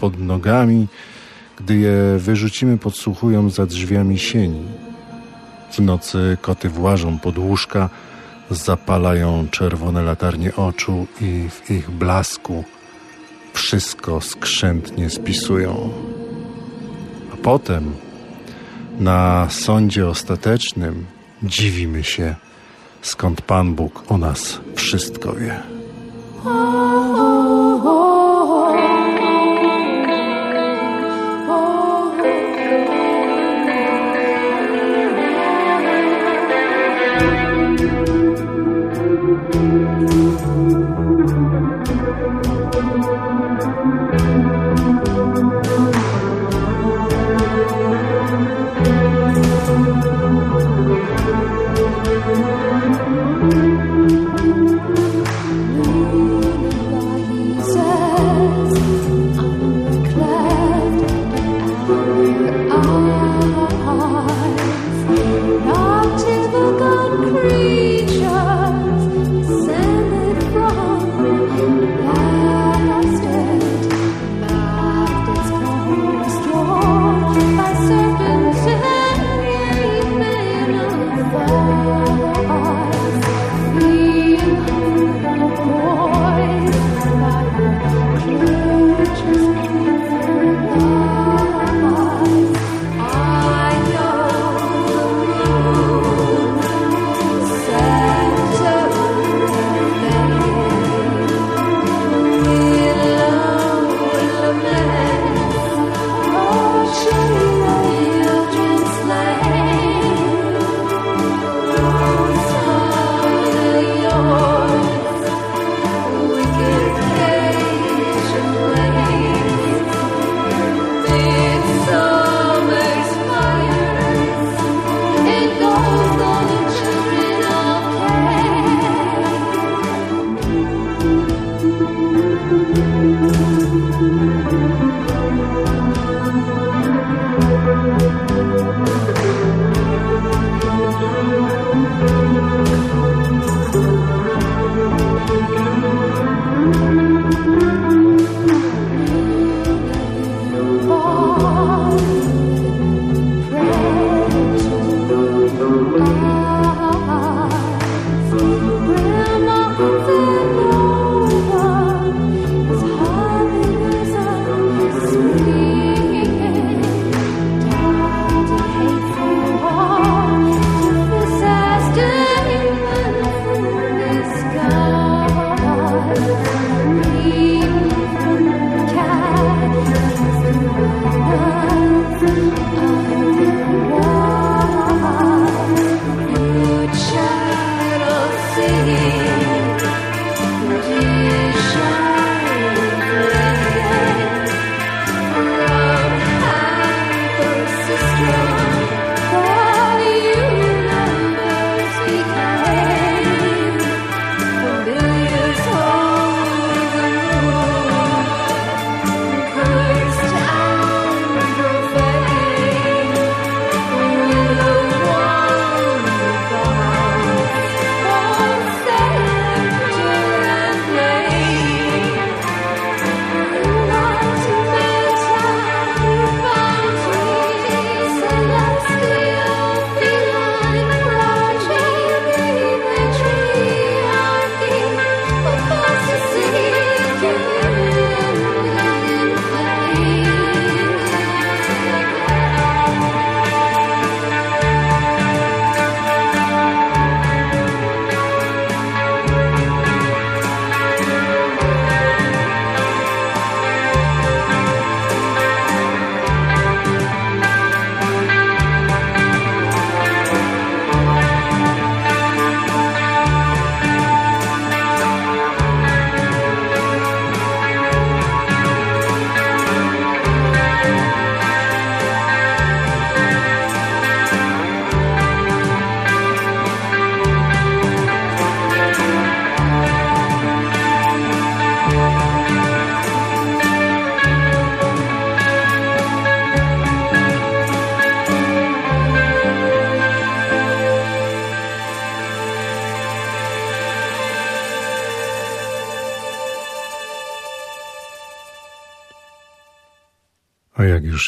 pod nogami, gdy je wyrzucimy, podsłuchują za drzwiami sieni. W nocy koty włażą pod łóżka, zapalają czerwone latarnie oczu i w ich blasku wszystko skrzętnie spisują. A potem na sądzie ostatecznym dziwimy się, skąd Pan Bóg o nas wszystko wie.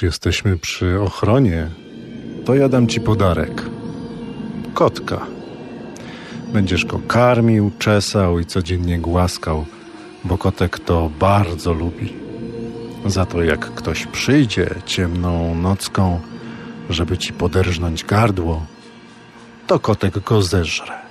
Już jesteśmy przy ochronie, to ja dam ci podarek. Kotka. Będziesz go karmił, czesał i codziennie głaskał, bo kotek to bardzo lubi. Za to jak ktoś przyjdzie ciemną nocką, żeby ci poderżnąć gardło, to kotek go zeżre.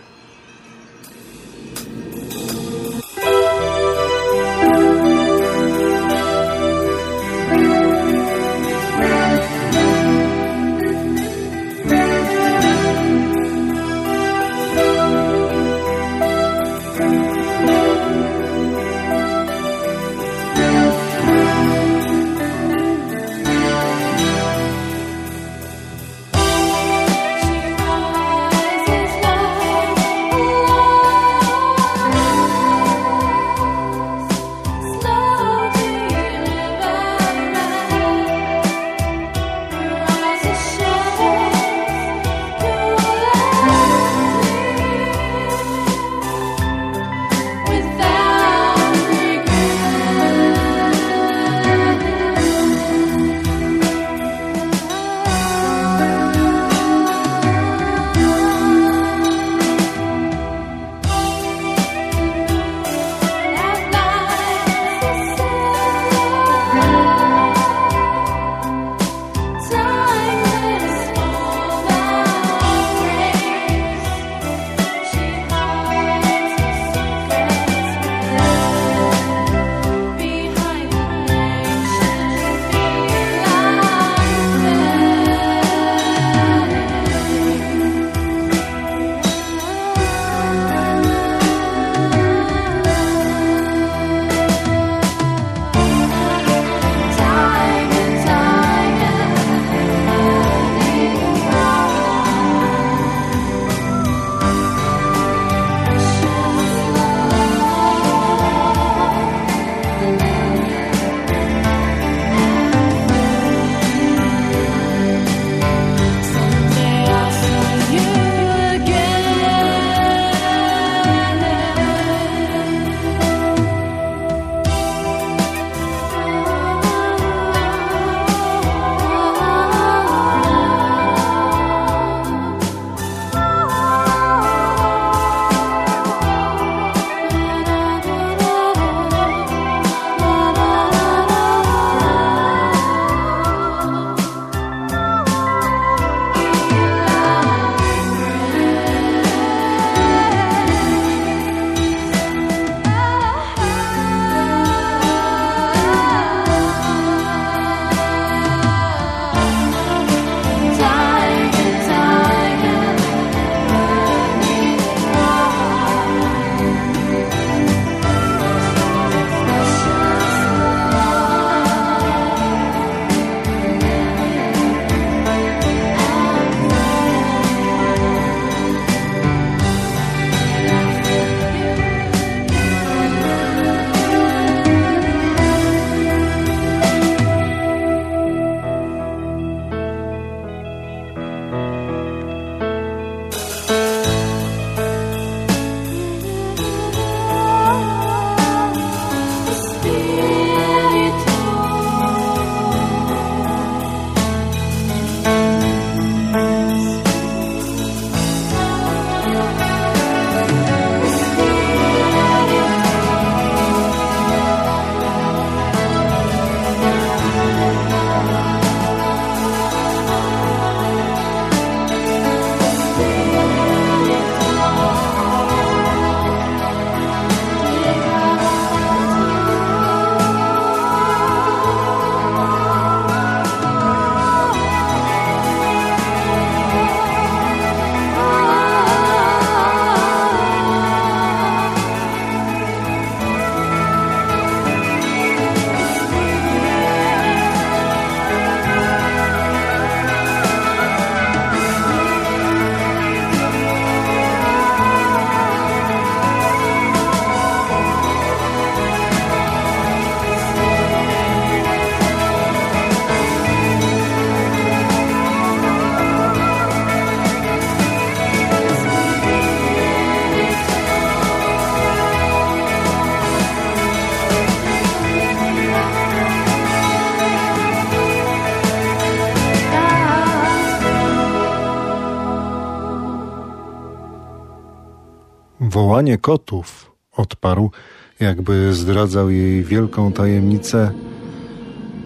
Wołanie kotów, odparł, jakby zdradzał jej wielką tajemnicę,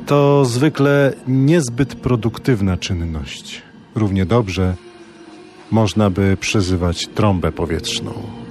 to zwykle niezbyt produktywna czynność. Równie dobrze można by przyzywać trąbę powietrzną.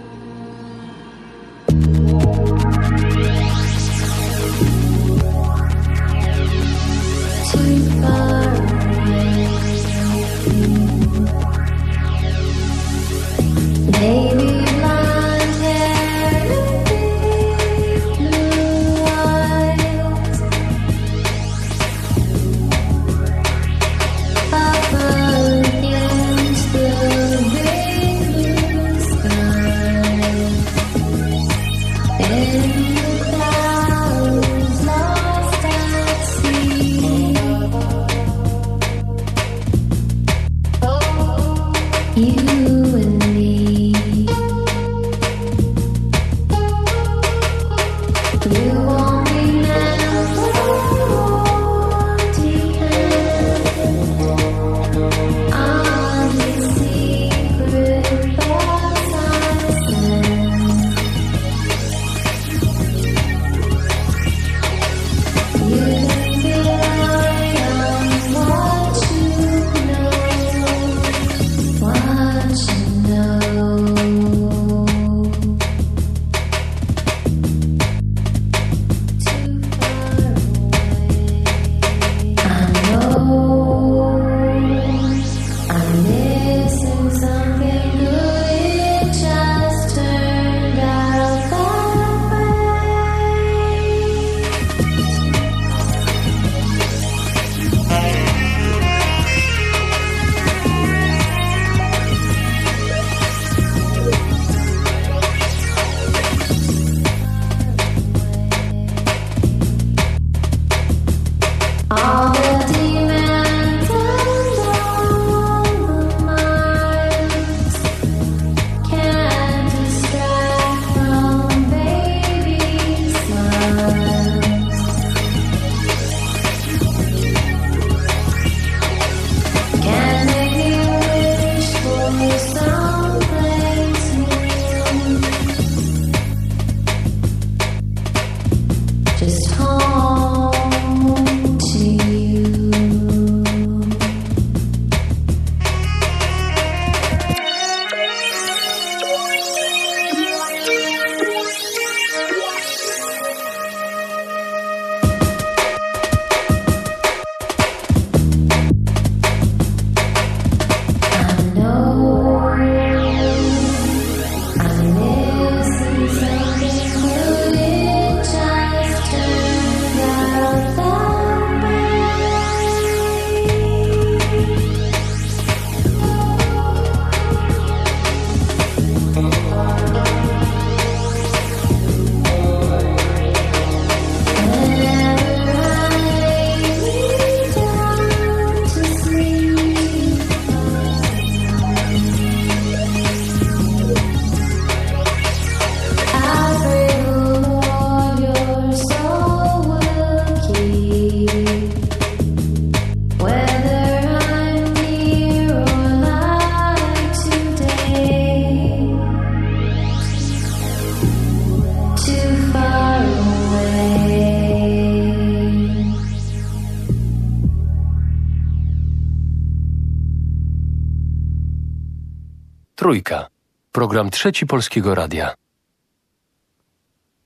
Trójka. Program Trzeci Polskiego Radia.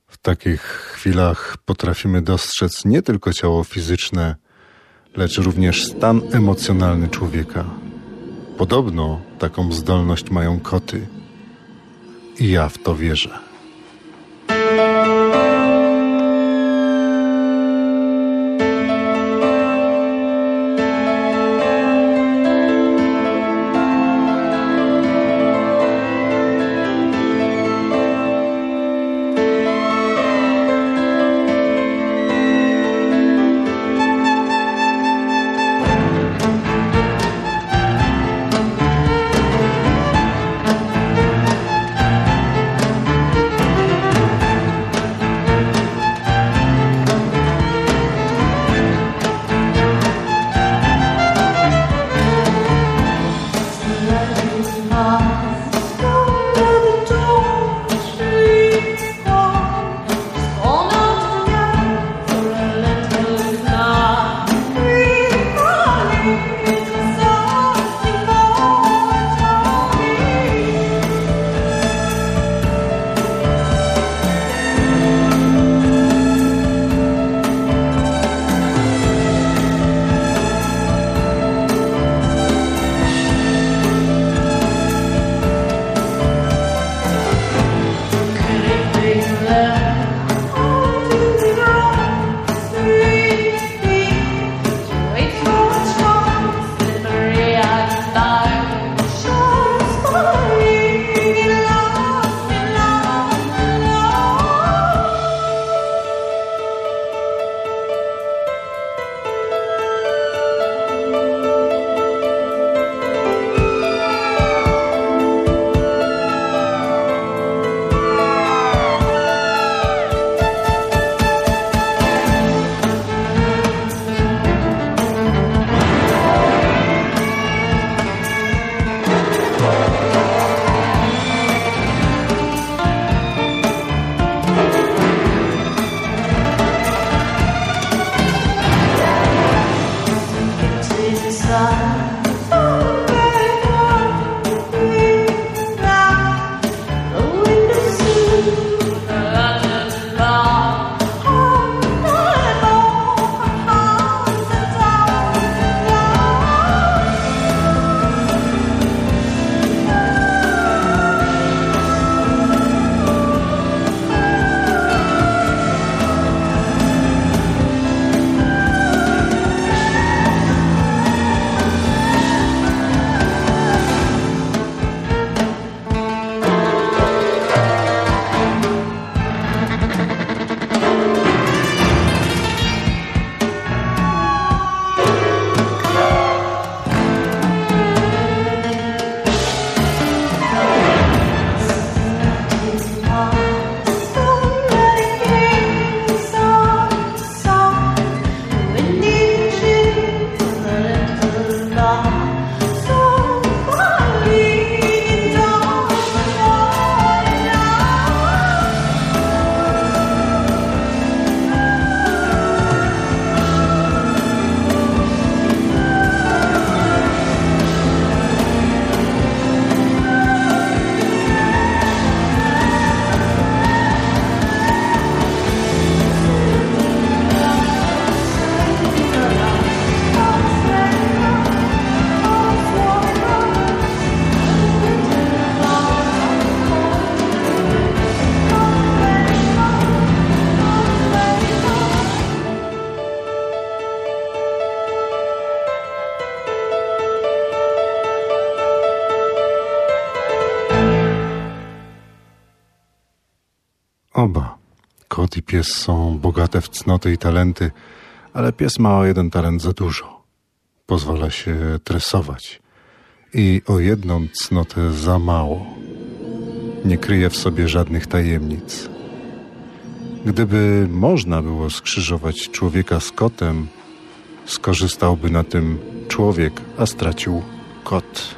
W takich chwilach potrafimy dostrzec nie tylko ciało fizyczne, lecz również stan emocjonalny człowieka. Podobno taką zdolność mają koty. I ja w to wierzę. Pies są bogate w cnoty i talenty, ale pies ma o jeden talent za dużo. Pozwala się tresować i o jedną cnotę za mało. Nie kryje w sobie żadnych tajemnic. Gdyby można było skrzyżować człowieka z kotem, skorzystałby na tym człowiek, a stracił kot.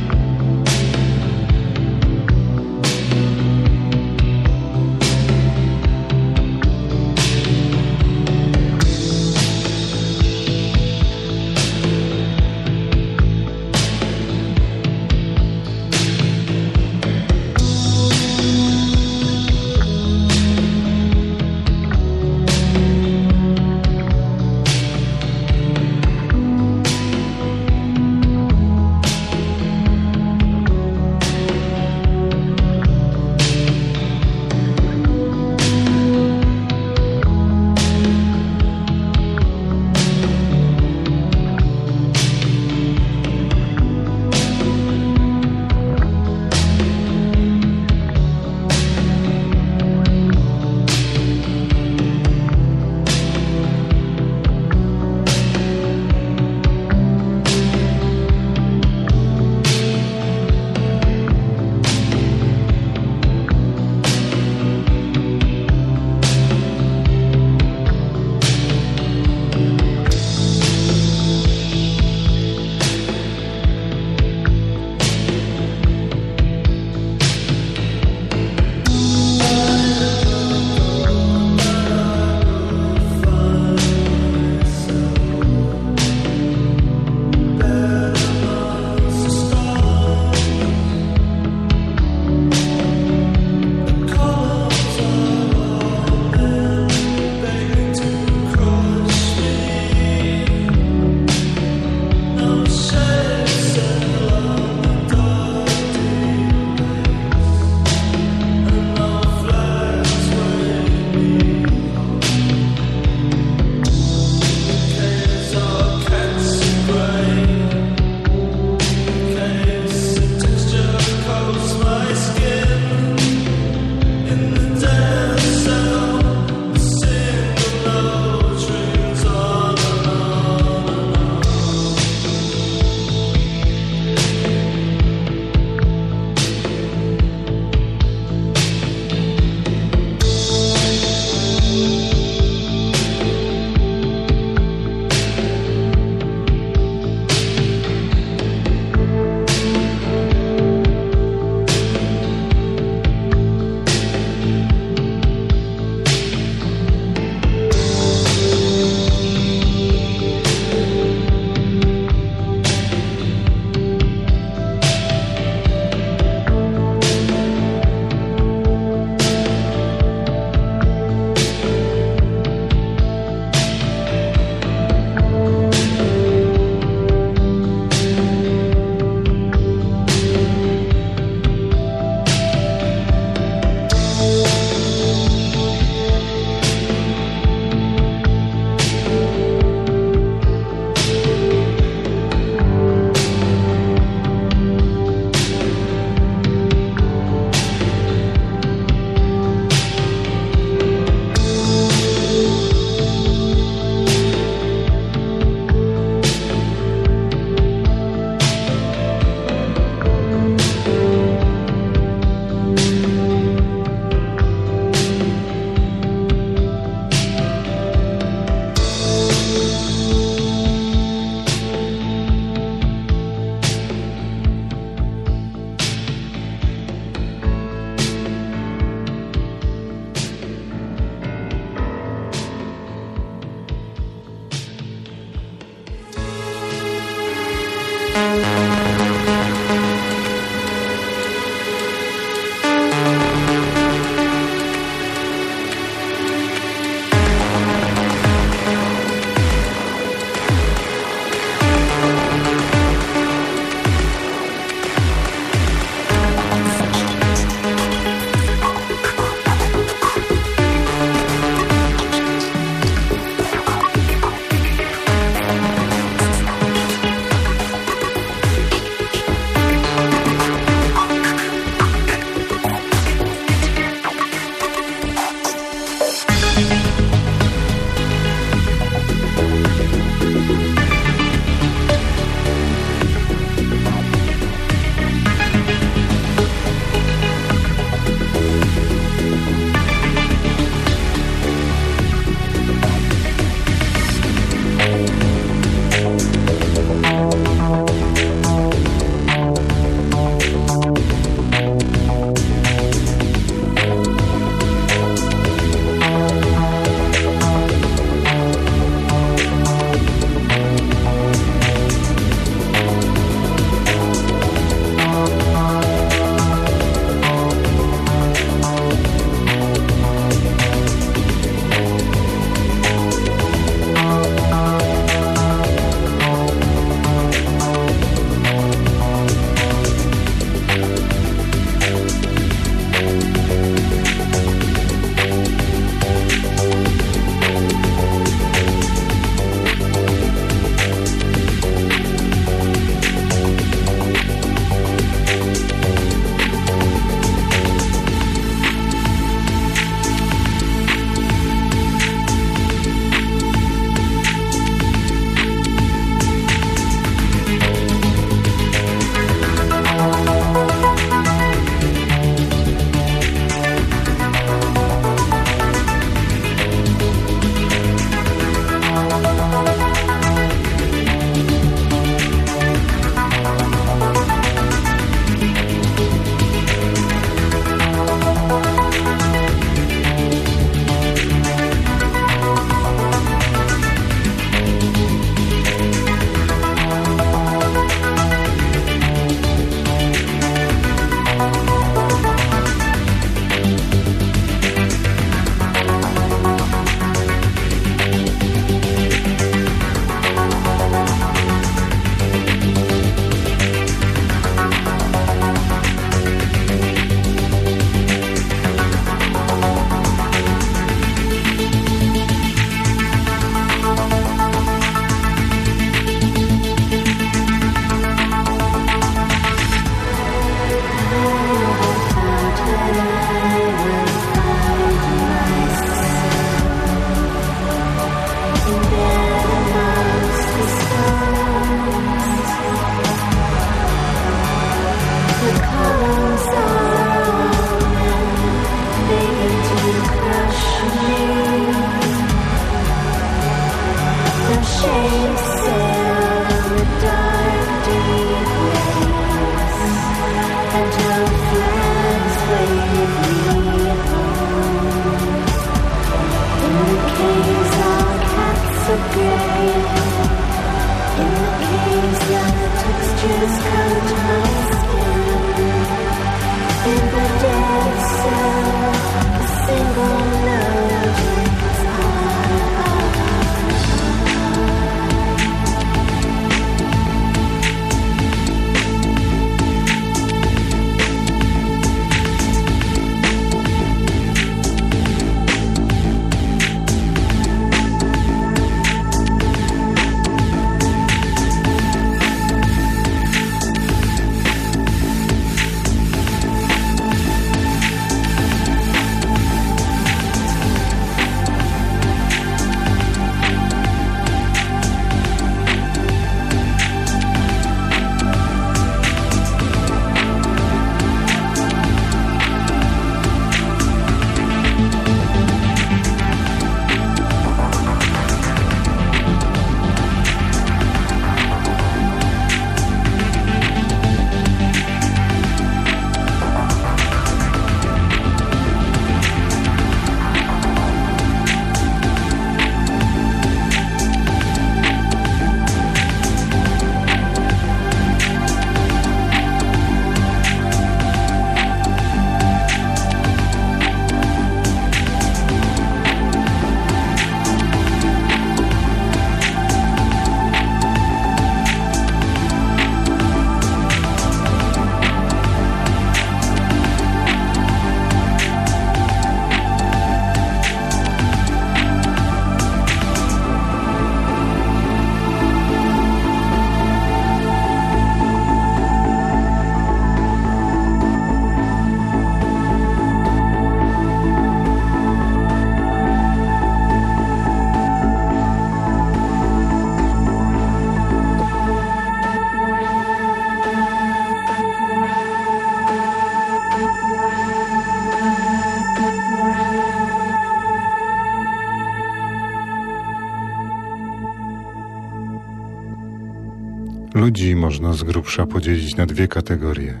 Można z grubsza podzielić na dwie kategorie: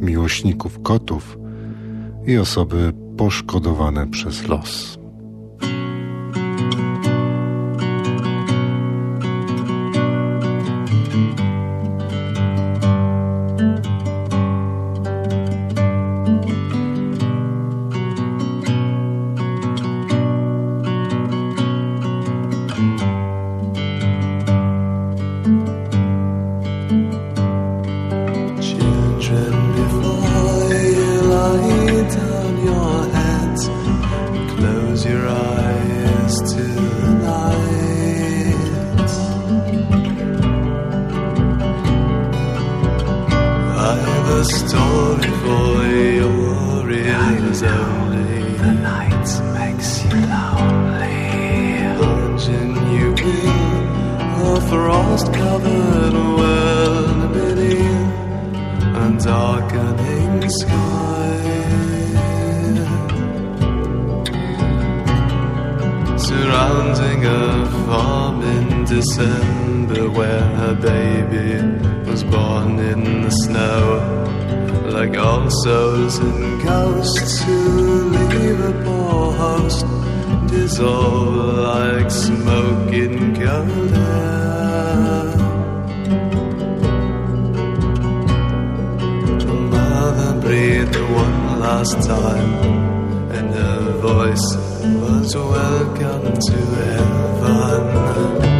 miłośników kotów i osoby poszkodowane przez los. drowned in the snow, like all souls and ghosts who leave a poor host dissolve like smoke in cold air. Mother breathed one last time, and her voice was welcome to heaven.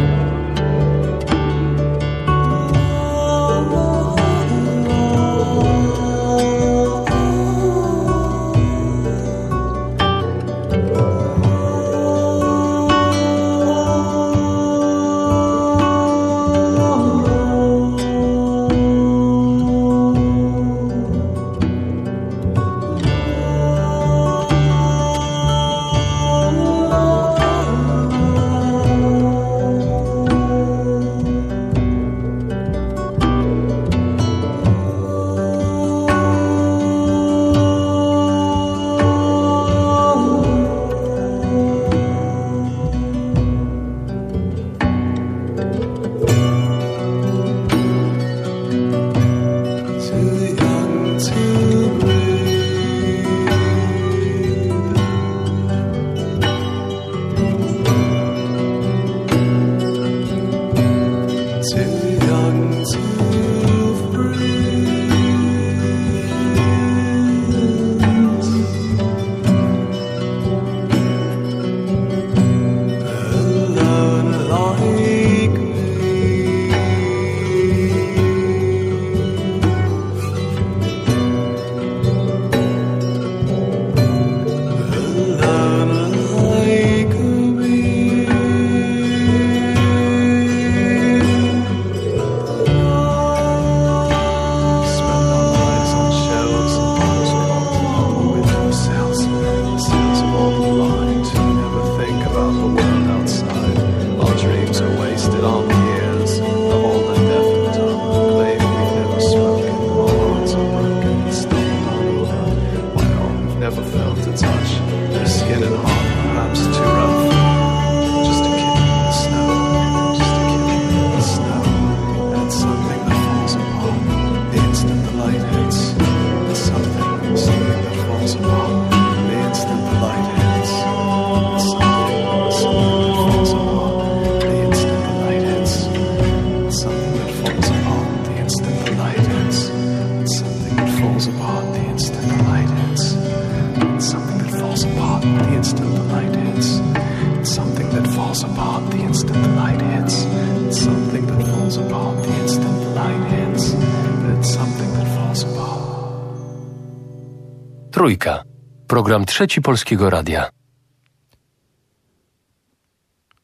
Trzeci Polskiego Radia.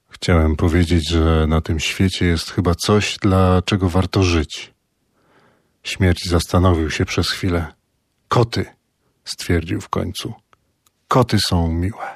Chciałem powiedzieć, że na tym świecie jest chyba coś, dla czego warto żyć. Śmierć zastanowił się przez chwilę. Koty, stwierdził w końcu. Koty są miłe.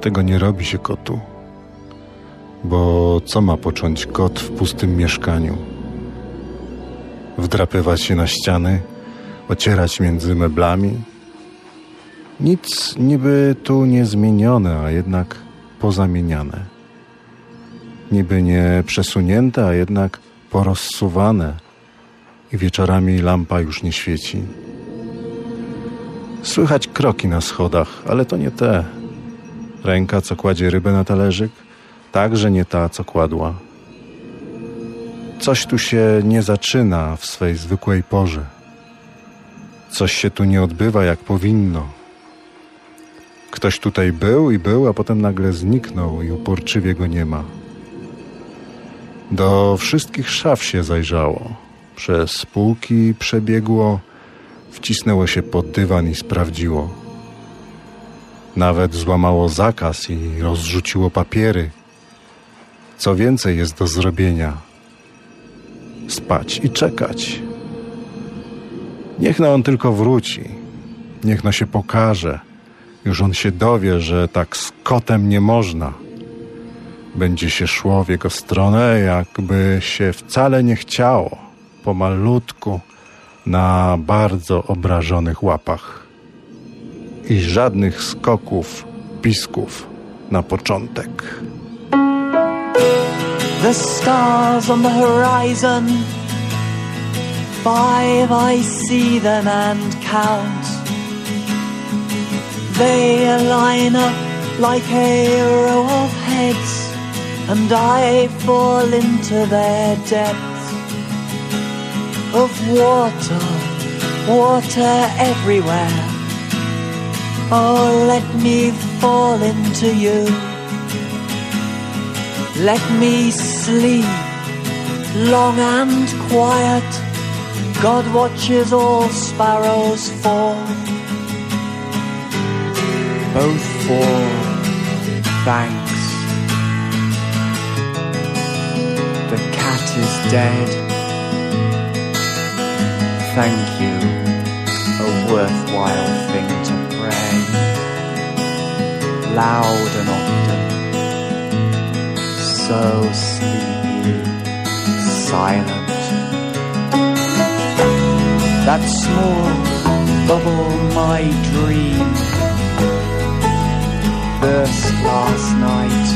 Tego nie robi się kotu. Bo co ma począć kot w pustym mieszkaniu? Wdrapywać się na ściany, ocierać między meblami? Nic niby tu nie zmienione, a jednak pozamieniane. Niby nie przesunięte, a jednak porozsuwane i wieczorami lampa już nie świeci. Słychać kroki na schodach, ale to nie te. Ręka, co kładzie rybę na talerzyk, także nie ta, co kładła. Coś tu się nie zaczyna w swej zwykłej porze. Coś się tu nie odbywa jak powinno. Ktoś tutaj był i był, a potem nagle zniknął i uporczywie go nie ma. Do wszystkich szaf się zajrzało. Przez półki przebiegło, wcisnęło się pod dywan i sprawdziło. Nawet złamało zakaz i rozrzuciło papiery. Co więcej jest do zrobienia? Spać i czekać. Niech no on tylko wróci. Niech no się pokaże. Już on się dowie, że tak z kotem nie można. Będzie się szło w jego stronę, jakby się wcale nie chciało, pomalutku, na bardzo obrażonych łapach. I żadnych skoków, pisków na początek. The stars on the horizon, five I see them and count. They line up like a row of heads, and I fall into their depths of water, water everywhere. Oh, let me fall into you. Let me sleep long and quiet. God watches all sparrows fall. Both fall, thanks. The cat is dead. Thank you, a worthwhile thing to pray. Loud and often so sleepy, silent. That small bubble, my dream, burst last night.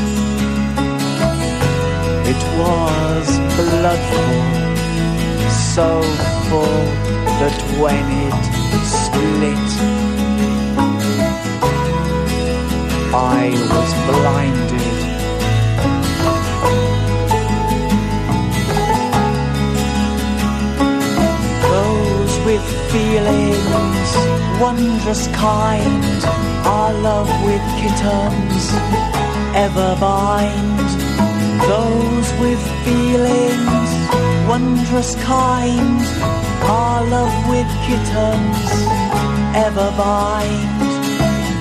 It was bloodful, so full that when it split, I was blinded. Those with feelings, wondrous kind, our love with kittens ever bind. Those with feelings, wondrous kind, our love with kittens ever bind.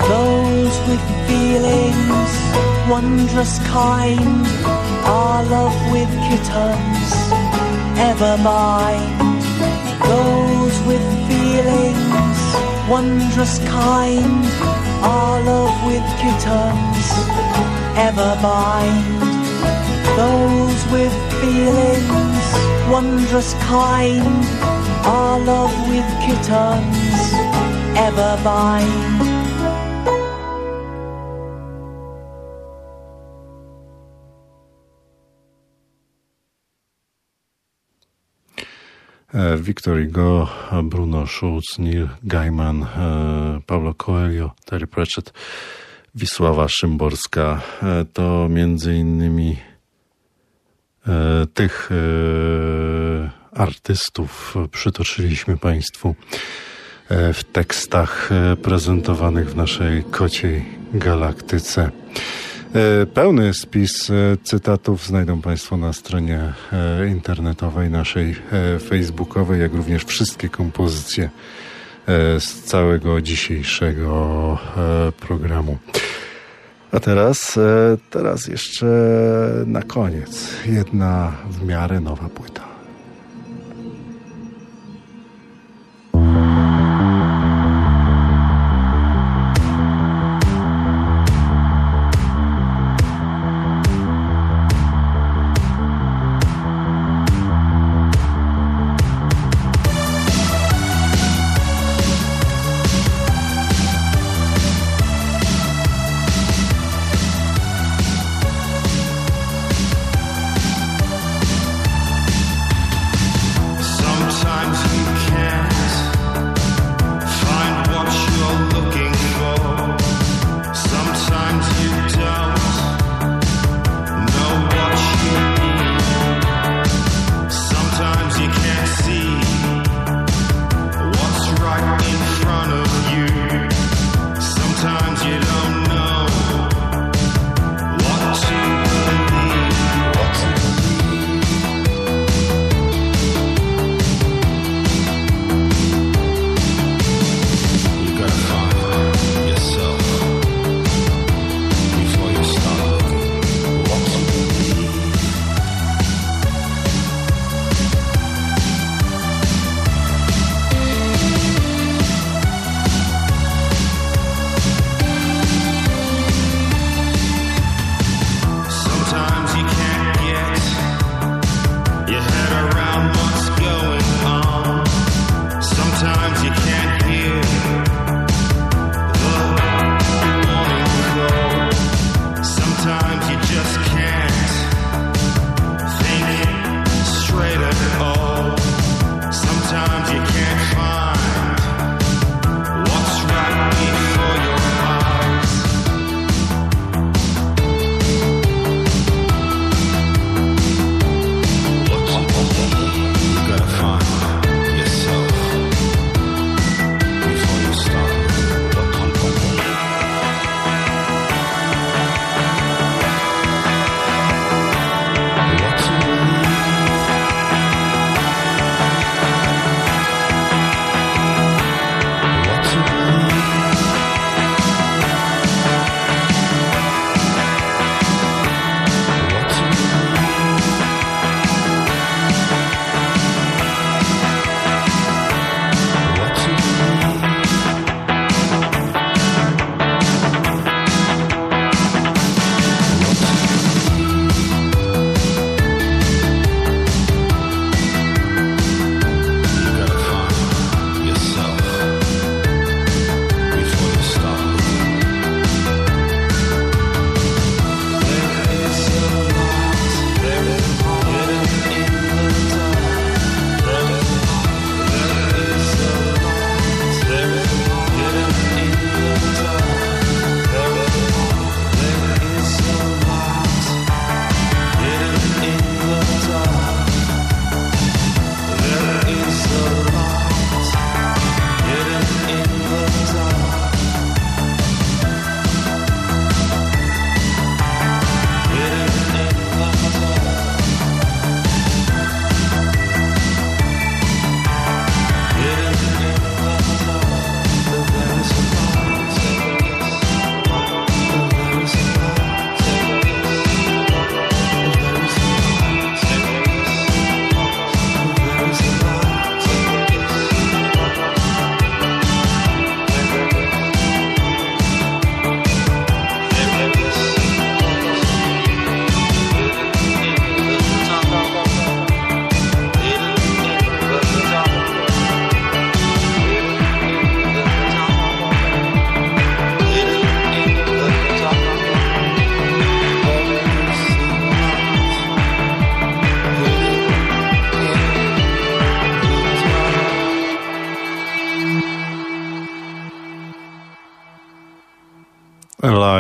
Those with feelings, wondrous kind, our love with kittens ever bind. Those with feelings, wondrous kind, our love with kittens ever bind. Those with feelings, wondrous kind, our love with kittens ever bind. Victor Hugo, Bruno Schulz, Neil Gaiman, Paulo Coelho, Terry Pratchett, Wisława Szymborska. To między innymi tych artystów przytoczyliśmy Państwu w tekstach prezentowanych w naszej kociej galaktyce. Pełny spis cytatów znajdą Państwo na stronie internetowej naszej facebookowej, jak również wszystkie kompozycje z całego dzisiejszego programu. A teraz, teraz jeszcze na koniec jedna w miarę nowa płyta.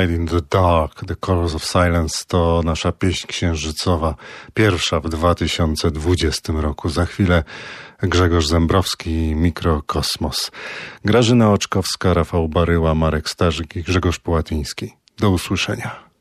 A Light in the Dark, The Colors of Silence to nasza pieśń księżycowa, pierwsza w 2020 roku. Za chwilę Grzegorz Zembrowski, Mikrokosmos. Grażyna Oczkowska, Rafał Baryła, Marek Starzyk i Grzegorz Połatyński. Do usłyszenia.